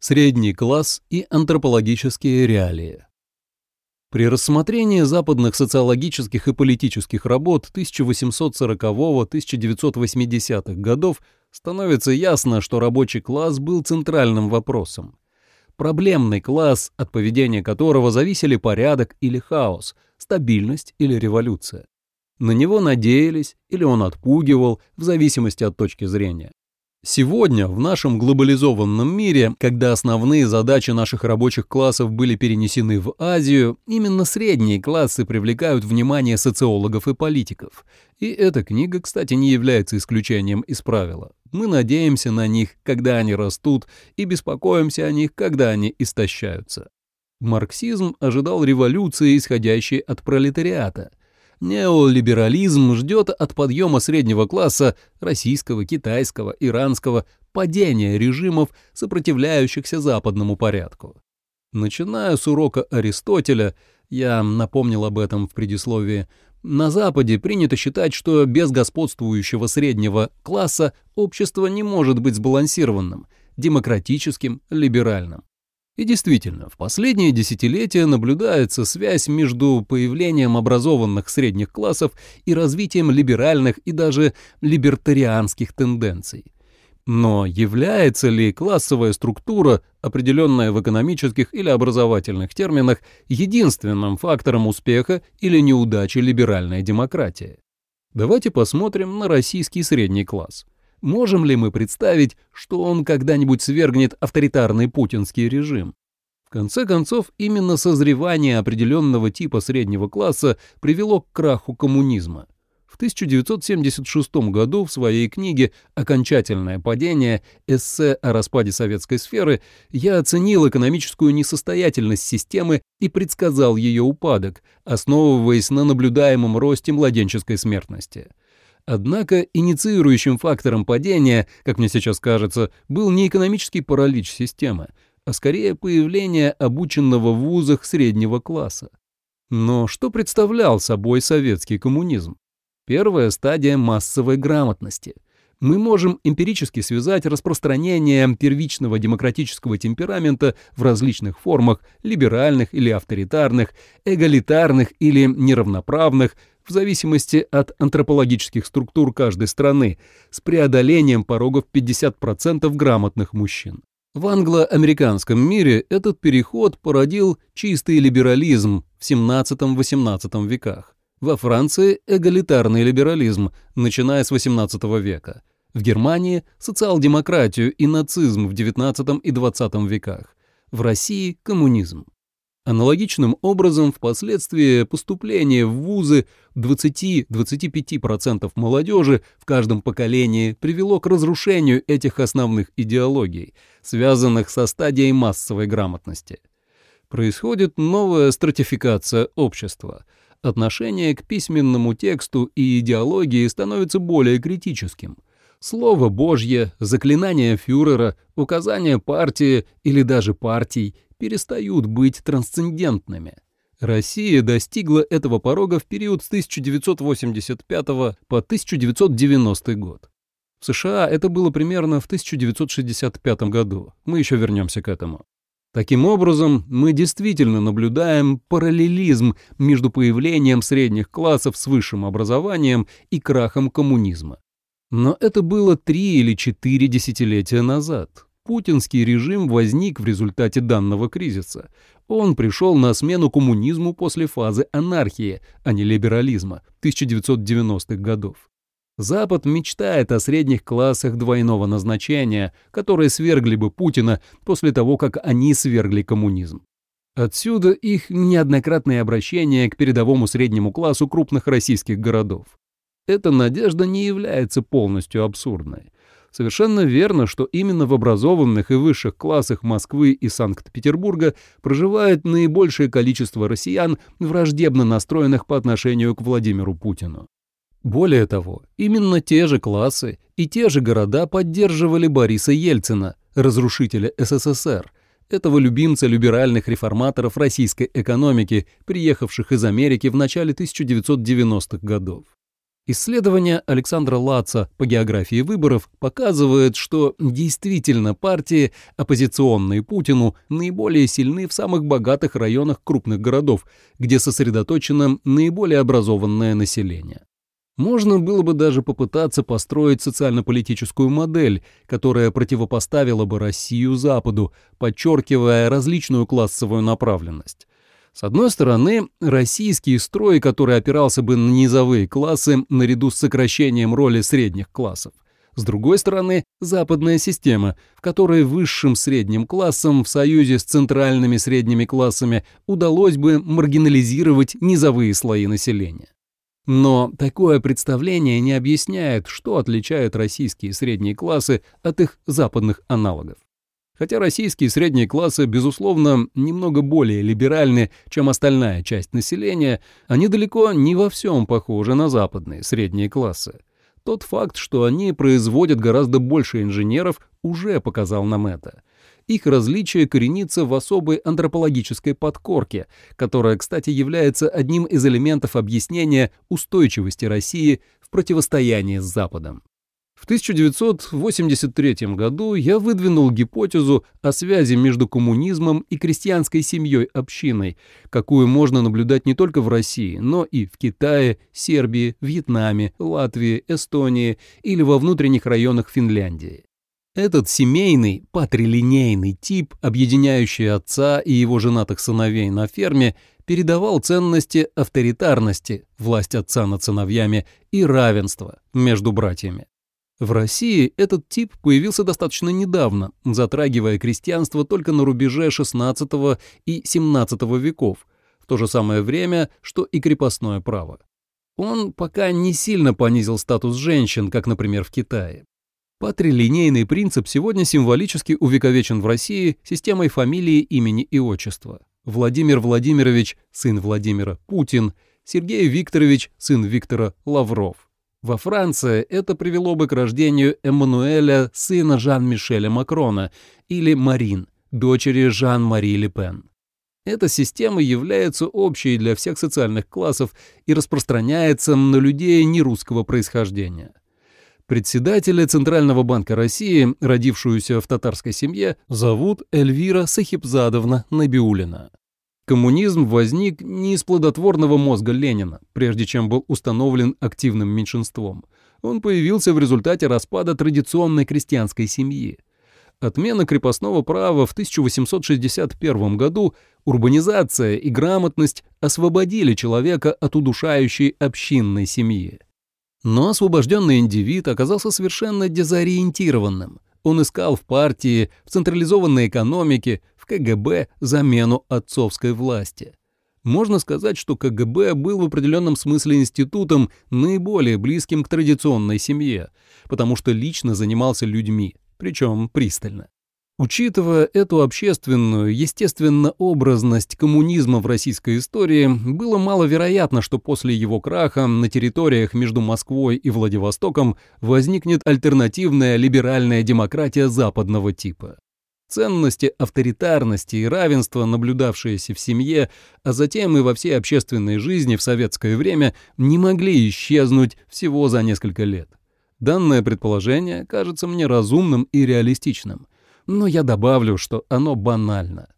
Средний класс и антропологические реалии. При рассмотрении западных социологических и политических работ 1840-1980-х годов становится ясно, что рабочий класс был центральным вопросом. Проблемный класс, от поведения которого зависели порядок или хаос, стабильность или революция. На него надеялись или он отпугивал, в зависимости от точки зрения. Сегодня, в нашем глобализованном мире, когда основные задачи наших рабочих классов были перенесены в Азию, именно средние классы привлекают внимание социологов и политиков. И эта книга, кстати, не является исключением из правила. Мы надеемся на них, когда они растут, и беспокоимся о них, когда они истощаются. Марксизм ожидал революции, исходящей от пролетариата – Неолиберализм ждет от подъема среднего класса российского, китайского, иранского падения режимов, сопротивляющихся западному порядку. Начиная с урока Аристотеля, я напомнил об этом в предисловии, на Западе принято считать, что без господствующего среднего класса общество не может быть сбалансированным, демократическим, либеральным. И действительно, в последние десятилетия наблюдается связь между появлением образованных средних классов и развитием либеральных и даже либертарианских тенденций. Но является ли классовая структура, определенная в экономических или образовательных терминах, единственным фактором успеха или неудачи либеральной демократии? Давайте посмотрим на российский средний класс – Можем ли мы представить, что он когда-нибудь свергнет авторитарный путинский режим? В конце концов, именно созревание определенного типа среднего класса привело к краху коммунизма. В 1976 году в своей книге «Окончательное падение. Эссе о распаде советской сферы» я оценил экономическую несостоятельность системы и предсказал ее упадок, основываясь на наблюдаемом росте младенческой смертности. Однако инициирующим фактором падения, как мне сейчас кажется, был не экономический паралич системы, а скорее появление обученного в вузах среднего класса. Но что представлял собой советский коммунизм? Первая стадия массовой грамотности. Мы можем эмпирически связать распространение первичного демократического темперамента в различных формах, либеральных или авторитарных, эгалитарных или неравноправных, в зависимости от антропологических структур каждой страны, с преодолением порогов 50% грамотных мужчин. В англо-американском мире этот переход породил чистый либерализм в 17-18 веках. Во Франции – эгалитарный либерализм, начиная с XVIII века. В Германии – социал-демократию и нацизм в XIX и XX веках. В России – коммунизм. Аналогичным образом, впоследствии поступление в вузы 20-25% молодежи в каждом поколении привело к разрушению этих основных идеологий, связанных со стадией массовой грамотности. Происходит новая стратификация общества. Отношение к письменному тексту и идеологии становится более критическим. Слово Божье, заклинание фюрера, указания партии или даже партий – перестают быть трансцендентными. Россия достигла этого порога в период с 1985 по 1990 год. В США это было примерно в 1965 году. Мы еще вернемся к этому. Таким образом, мы действительно наблюдаем параллелизм между появлением средних классов с высшим образованием и крахом коммунизма. Но это было три или четыре десятилетия назад путинский режим возник в результате данного кризиса. Он пришел на смену коммунизму после фазы анархии, а не либерализма 1990-х годов. Запад мечтает о средних классах двойного назначения, которые свергли бы Путина после того, как они свергли коммунизм. Отсюда их неоднократное обращение к передовому среднему классу крупных российских городов. Эта надежда не является полностью абсурдной. Совершенно верно, что именно в образованных и высших классах Москвы и Санкт-Петербурга проживает наибольшее количество россиян, враждебно настроенных по отношению к Владимиру Путину. Более того, именно те же классы и те же города поддерживали Бориса Ельцина, разрушителя СССР, этого любимца либеральных реформаторов российской экономики, приехавших из Америки в начале 1990-х годов. Исследование Александра Лаца по географии выборов показывает, что действительно партии, оппозиционные Путину, наиболее сильны в самых богатых районах крупных городов, где сосредоточено наиболее образованное население. Можно было бы даже попытаться построить социально-политическую модель, которая противопоставила бы Россию Западу, подчеркивая различную классовую направленность. С одной стороны, российский строй, который опирался бы на низовые классы наряду с сокращением роли средних классов. С другой стороны, западная система, в которой высшим средним классам в союзе с центральными средними классами удалось бы маргинализировать низовые слои населения. Но такое представление не объясняет, что отличает российские средние классы от их западных аналогов. Хотя российские средние классы, безусловно, немного более либеральны, чем остальная часть населения, они далеко не во всем похожи на западные средние классы. Тот факт, что они производят гораздо больше инженеров, уже показал нам это. Их различие коренится в особой антропологической подкорке, которая, кстати, является одним из элементов объяснения устойчивости России в противостоянии с Западом. В 1983 году я выдвинул гипотезу о связи между коммунизмом и крестьянской семьей-общиной, какую можно наблюдать не только в России, но и в Китае, Сербии, Вьетнаме, Латвии, Эстонии или во внутренних районах Финляндии. Этот семейный, патрилинейный тип, объединяющий отца и его женатых сыновей на ферме, передавал ценности авторитарности, власть отца над сыновьями и равенства между братьями. В России этот тип появился достаточно недавно, затрагивая крестьянство только на рубеже XVI и XVII веков, в то же самое время, что и крепостное право. Он пока не сильно понизил статус женщин, как, например, в Китае. Патрилинейный принцип сегодня символически увековечен в России системой фамилии, имени и отчества. Владимир Владимирович, сын Владимира, Путин, Сергей Викторович, сын Виктора, Лавров. Во Франции это привело бы к рождению Эммануэля, сына Жан-Мишеля Макрона, или Марин, дочери Жан-Мари Ле Пен. Эта система является общей для всех социальных классов и распространяется на людей нерусского происхождения. Председателя Центрального банка России, родившуюся в татарской семье, зовут Эльвира Сахипзадовна Набиулина. Коммунизм возник не из плодотворного мозга Ленина, прежде чем был установлен активным меньшинством. Он появился в результате распада традиционной крестьянской семьи. Отмена крепостного права в 1861 году, урбанизация и грамотность освободили человека от удушающей общинной семьи. Но освобожденный индивид оказался совершенно дезориентированным. Он искал в партии, в централизованной экономике, КГБ замену отцовской власти. Можно сказать, что КГБ был в определенном смысле институтом, наиболее близким к традиционной семье, потому что лично занимался людьми, причем пристально. Учитывая эту общественную, естественно-образность коммунизма в российской истории, было маловероятно, что после его краха на территориях между Москвой и Владивостоком возникнет альтернативная либеральная демократия западного типа. Ценности авторитарности и равенства, наблюдавшиеся в семье, а затем и во всей общественной жизни в советское время, не могли исчезнуть всего за несколько лет. Данное предположение кажется мне разумным и реалистичным, но я добавлю, что оно банально.